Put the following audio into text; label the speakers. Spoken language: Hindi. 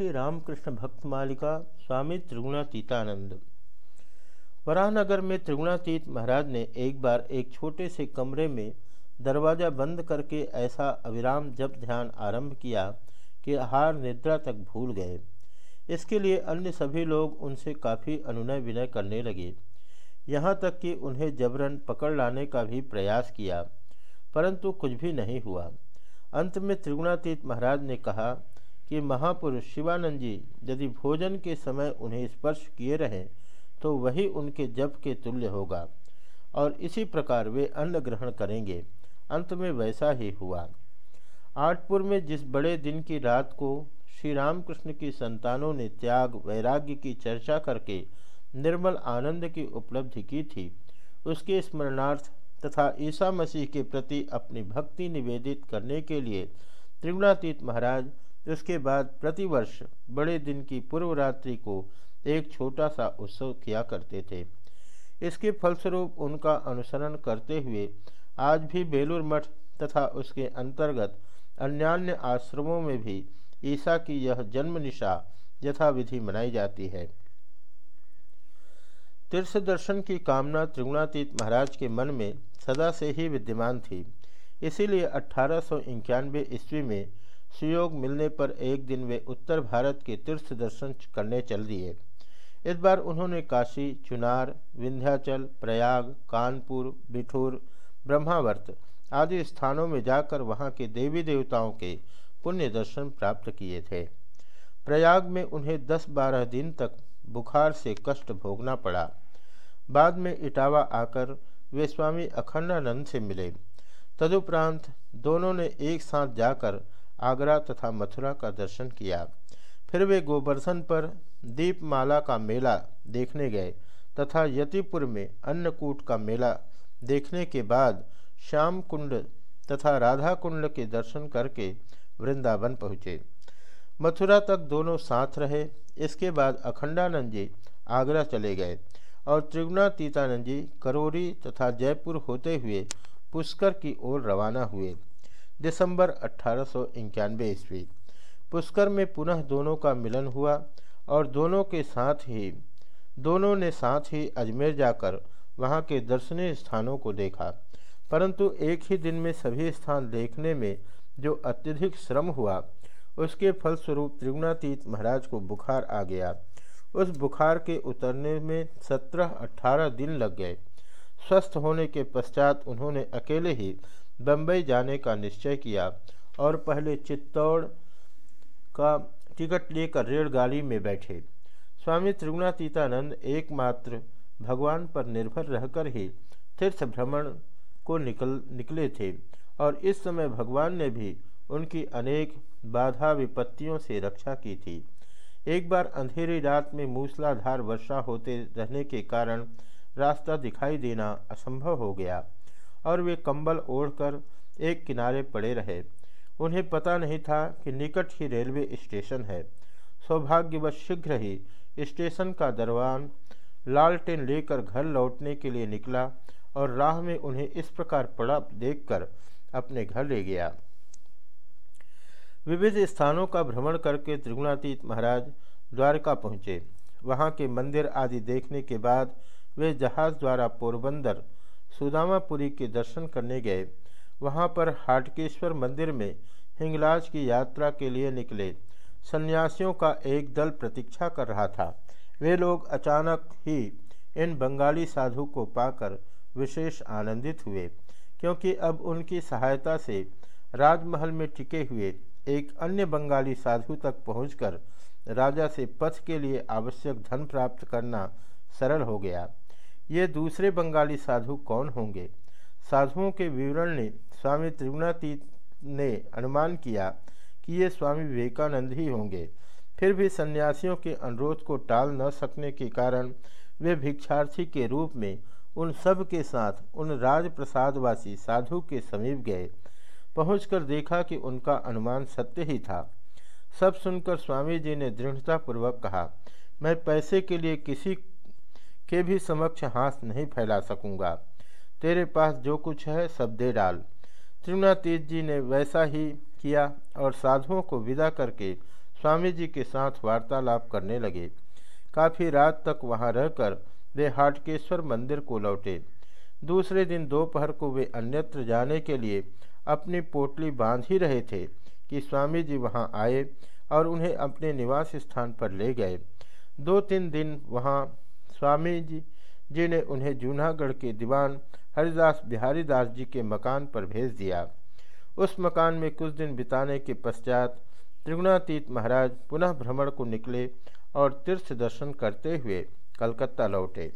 Speaker 1: श्री रामकृष्ण भक्त मालिका स्वामी त्रिगुणातीतानंद। वराहनगर में त्रिगुणातीत महाराज ने एक बार एक छोटे से कमरे में दरवाज़ा बंद करके ऐसा अविराम जब ध्यान आरंभ किया कि हार निद्रा तक भूल गए। इसके लिए अन्य सभी लोग उनसे काफ़ी अनुनय विनय करने लगे। यहाँ तक कि उन्हें जबरन पकड़ लाने का भी प्रयास किया, परंतु कुछ भी नहीं हुआ। अंत में त्रिगुणातीत महाराज ने कहा कि महापुरुष शिवानंद जी यदि भोजन के समय उन्हें स्पर्श किए रहें तो वही उनके जप के तुल्य होगा और इसी प्रकार वे अन्न ग्रहण करेंगे। अंत में वैसा ही हुआ। आठपुर में जिस बड़े दिन की रात को श्री रामकृष्ण की संतानों ने त्याग, वैराग्य की चर्चा करके निर्मल आनंद की उपलब्धि की थी, उसके स्मरणार्थ तथा ईसा मसीह के प्रति अपनी भक्ति निवेदित करने के लिए त्रिगुणातीत महाराज उसके बाद प्रतिवर्ष बड़े दिन की पूर्व रात्रि को एक छोटा सा उत्सव किया करते थे। इसके फलस्वरूप उनका अनुसरण करते हुए आज भी बेलूर मठ तथा उसके अंतर्गत अन्यान्य आश्रमों में भी ईसा की यह जन्म निशा यथाविधि मनाई जाती है। तीर्थ दर्शन की कामना त्रिगुणातीत महाराज के मन में सदा से ही विद्यमान थी। इसीलिए अठारह सौ इक्यानवे ईस्वी में सुयोग मिलने पर एक दिन वे उत्तर भारत के तीर्थ दर्शन करने चल दिए। इस बार उन्होंने काशी, चुनार, विंध्याचल, प्रयाग, कानपुर, बिठूर, ब्रह्मावर्त आदि स्थानों में जाकर वहाँ के देवी देवताओं के पुण्य दर्शन प्राप्त किए थे। प्रयाग में उन्हें 10-12 दिन तक बुखार से कष्ट भोगना पड़ा। बाद में इटावा आकर वे स्वामी अखंडानंद से मिले। तदुपरांत दोनों ने एक साथ जाकर आगरा तथा मथुरा का दर्शन किया। फिर वे गोवर्धन पर दीपमाला का मेला देखने गए तथा यतिपुर में अन्नकूट का मेला देखने के बाद श्याम कुंड तथा राधा कुंड के दर्शन करके वृंदावन पहुँचे। मथुरा तक दोनों साथ रहे। इसके बाद अखंडानंद जी आगरा चले गए और त्रिगुणातीतानंद जी करोरी तथा जयपुर होते हुए पुष्कर की ओर रवाना हुए। दिसंबर अट्ठारह ईस्वी। पुष्कर में पुनः दोनों का मिलन हुआ और दोनों के साथ ही, दोनों ने साथ ही अजमेर जाकर वहाँ के दर्शनीय स्थानों को देखा। परंतु एक ही दिन में सभी स्थान देखने में जो अत्यधिक श्रम हुआ, उसके फलस्वरूप त्रिगुणातीत महाराज को बुखार आ गया। उस बुखार के उतरने में सत्रह अठारह दिन लग गए। स्वस्थ होने के पश्चात उन्होंने अकेले ही बम्बई जाने का निश्चय किया और पहले चित्तौड़ का टिकट लेकर रेलगाड़ी में बैठे। स्वामी त्रिगुणातीतानंद एकमात्र भगवान पर निर्भर रहकर ही तीर्थ भ्रमण को निकल, निकले थे और इस समय भगवान ने भी उनकी अनेक बाधा विपत्तियों से रक्षा की थी। एक बार अंधेरी रात में मूसलाधार वर्षा होते रहने के कारण रास्ता दिखाई देना असंभव हो गया। और वे कंबल ओढ़कर एक किनारे पड़े रहे। उन्हें पता नहीं था कि निकट ही रेलवे स्टेशन है। सौभाग्यवश शीघ्र ही स्टेशन का दरवान लालटेन लेकर घर लौटने के लिए निकला और राह में उन्हें इस प्रकार पड़ा देखकर अपने घर ले गया। विविध स्थानों का भ्रमण करके त्रिगुणातीत महाराज द्वारका पहुँचे। वहाँ के मंदिर आदि देखने के बाद वे जहाज़ द्वारा पोरबंदर सुदामापुरी के दर्शन करने गए। वहाँ पर हाटकेश्वर मंदिर में हिंगलाज की यात्रा के लिए निकले। सन्यासियों का एक दल प्रतीक्षा कर रहा था। वे लोग अचानक ही इन बंगाली साधु को पाकर विशेष आनंदित हुए, क्योंकि अब उनकी सहायता से राजमहल में टिके हुए एक अन्य बंगाली साधु तक पहुंचकर राजा से पथ के लिए आवश्यक धन प्राप्त करना सरल हो गया। ये दूसरे बंगाली साधु कौन होंगे? साधुओं के विवरण ने स्वामी त्रिगुणातीत ने अनुमान किया कि ये स्वामी विवेकानंद ही होंगे। फिर भी सन्यासियों के अनुरोध को टाल न सकने के कारण वे भिक्षार्थी के रूप में उन सब के साथ उन राजप्रसादवासी साधु के समीप गए। पहुंचकर देखा कि उनका अनुमान सत्य ही था। सब सुनकर स्वामी जी ने दृढ़तापूर्वक कहा, मैं पैसे के लिए किसी के भी समक्ष हाथ नहीं फैला सकूँगा। तेरे पास जो कुछ है, सब दे डाल। त्रिगुणातीत जी ने वैसा ही किया और साधुओं को विदा करके स्वामी जी के साथ वार्तालाप करने लगे। काफ़ी रात तक वहाँ रहकर वे हाटकेश्वर मंदिर को लौटे। दूसरे दिन दोपहर को वे अन्यत्र जाने के लिए अपनी पोटली बाँध ही रहे थे कि स्वामी जी वहाँ आए और उन्हें अपने निवास स्थान पर ले गए। दो तीन दिन वहाँ स्वामी जी जी ने उन्हें जूनागढ़ के दीवान हरिदास बिहारी दास जी के मकान पर भेज दिया। उस मकान में कुछ दिन बिताने के पश्चात त्रिगुणातीत महाराज पुनः भ्रमण को निकले और तीर्थ दर्शन करते हुए कलकत्ता लौटे।